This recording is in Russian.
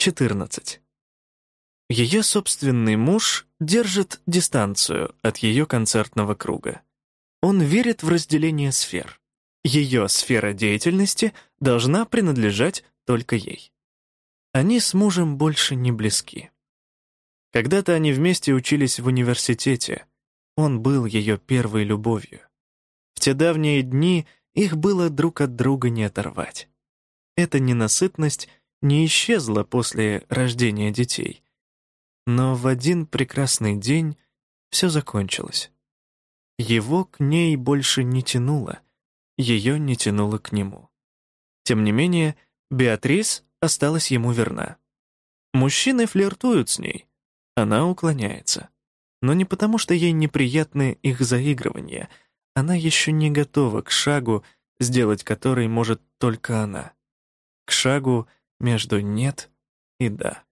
14. Ее собственный муж держит дистанцию от ее концертного круга. Он верит в разделение сфер. Ее сфера деятельности должна принадлежать только ей. Они с мужем больше не близки. Когда-то они вместе учились в университете. Он был ее первой любовью. В те давние дни их было друг от друга не оторвать. Эта ненасытность не исчезла после рождения детей. Но в один прекрасный день все закончилось. Его к ней больше не тянуло, ее не тянуло к нему. Тем не менее, Беатрис осталась ему верна. Мужчины флиртуют с ней, она уклоняется. Но не потому, что ей неприятны их заигрывания, она еще не готова к шагу, сделать который может только она. К шагу между «нет» и «да».